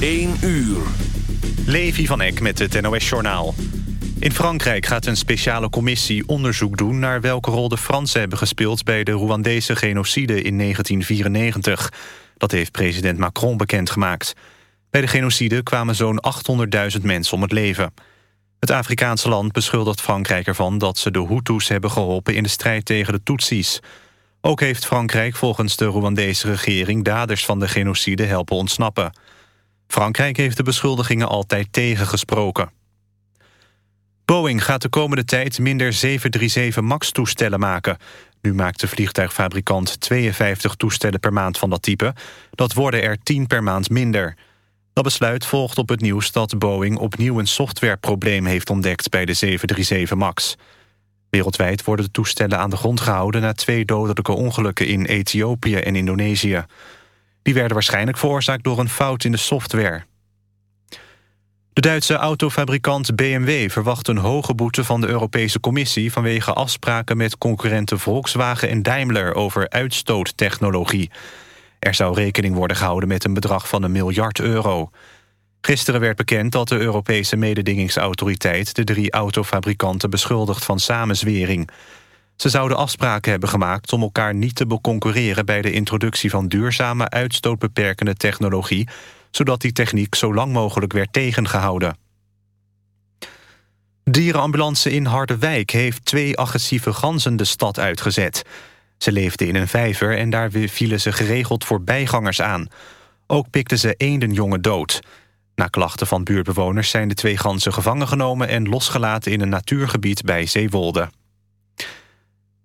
1 uur. Levi van Eck met het NOS-journaal. In Frankrijk gaat een speciale commissie onderzoek doen... naar welke rol de Fransen hebben gespeeld... bij de Rwandese genocide in 1994. Dat heeft president Macron bekendgemaakt. Bij de genocide kwamen zo'n 800.000 mensen om het leven. Het Afrikaanse land beschuldigt Frankrijk ervan... dat ze de Hutus hebben geholpen in de strijd tegen de Tutsis. Ook heeft Frankrijk volgens de Rwandese regering... daders van de genocide helpen ontsnappen... Frankrijk heeft de beschuldigingen altijd tegengesproken. Boeing gaat de komende tijd minder 737 MAX-toestellen maken. Nu maakt de vliegtuigfabrikant 52 toestellen per maand van dat type. Dat worden er 10 per maand minder. Dat besluit volgt op het nieuws dat Boeing opnieuw een softwareprobleem heeft ontdekt bij de 737 MAX. Wereldwijd worden de toestellen aan de grond gehouden na twee dodelijke ongelukken in Ethiopië en Indonesië. Die werden waarschijnlijk veroorzaakt door een fout in de software. De Duitse autofabrikant BMW verwacht een hoge boete van de Europese Commissie... vanwege afspraken met concurrenten Volkswagen en Daimler over uitstoottechnologie. Er zou rekening worden gehouden met een bedrag van een miljard euro. Gisteren werd bekend dat de Europese mededingingsautoriteit... de drie autofabrikanten beschuldigt van samenzwering... Ze zouden afspraken hebben gemaakt om elkaar niet te beconcurreren... bij de introductie van duurzame uitstootbeperkende technologie... zodat die techniek zo lang mogelijk werd tegengehouden. Dierenambulance in Harderwijk heeft twee agressieve ganzen de stad uitgezet. Ze leefden in een vijver en daar vielen ze geregeld voorbijgangers aan. Ook pikten ze eendenjongen dood. Na klachten van buurtbewoners zijn de twee ganzen gevangen genomen... en losgelaten in een natuurgebied bij Zeewolde.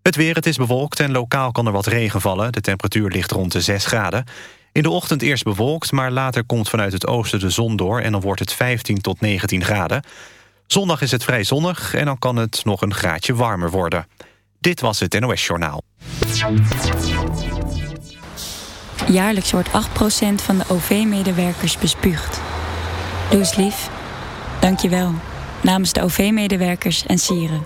Het weer, het is bewolkt en lokaal kan er wat regen vallen. De temperatuur ligt rond de 6 graden. In de ochtend eerst bewolkt, maar later komt vanuit het oosten de zon door... en dan wordt het 15 tot 19 graden. Zondag is het vrij zonnig en dan kan het nog een graadje warmer worden. Dit was het NOS Journaal. Jaarlijks wordt 8% van de OV-medewerkers bespuugd. Doe eens lief. Dank je wel. Namens de OV-medewerkers en sieren.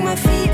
My feet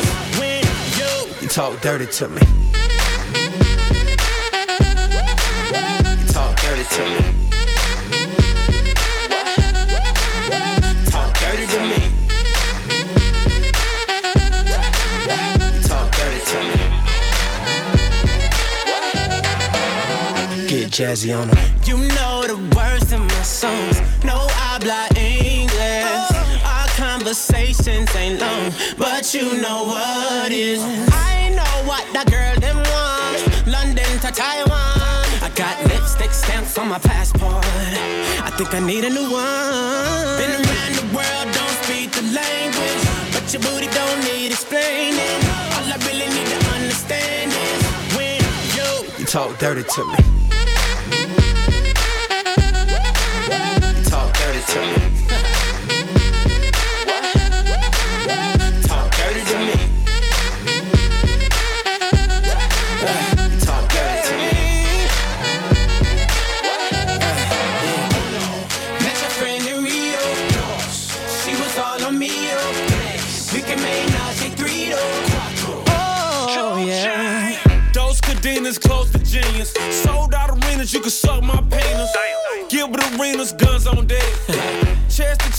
talk dirty to me. dirty to me. Talk dirty to me. Talk dirty to me. Get jazzy on them. You know the words in my songs. No I habla English. Our conversations ain't long, but you know what is. I girl them want. London to Taiwan. I got lipstick stamps on my passport. I think I need a new one. Been around the world, don't speak the language. But your booty don't need explaining. All I really need to understand is when you, you talk dirty to me. You talk dirty to me.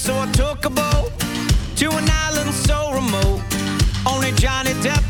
so I took a boat to an island so remote. Only Johnny Depp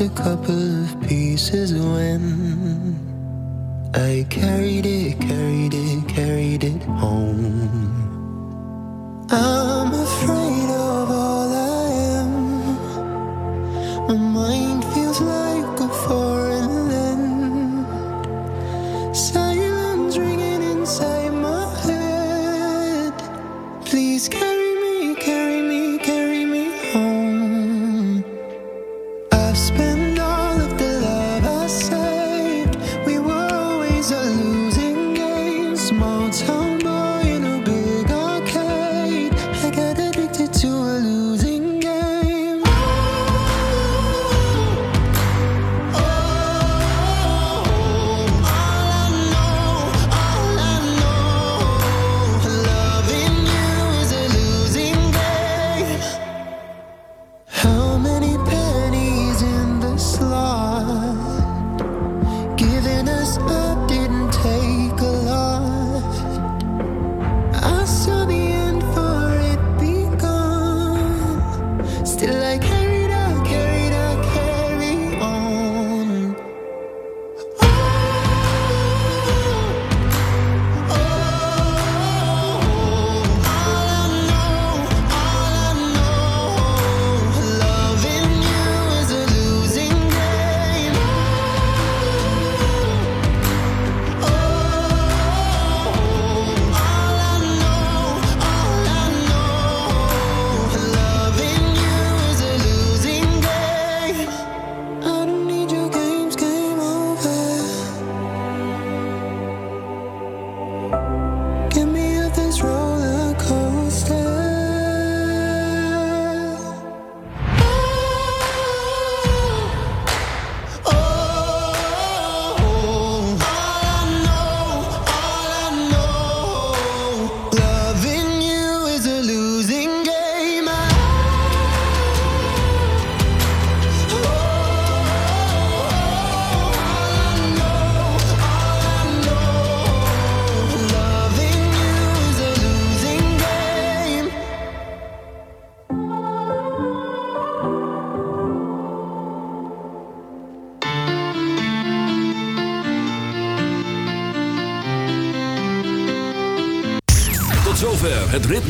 a couple of pieces when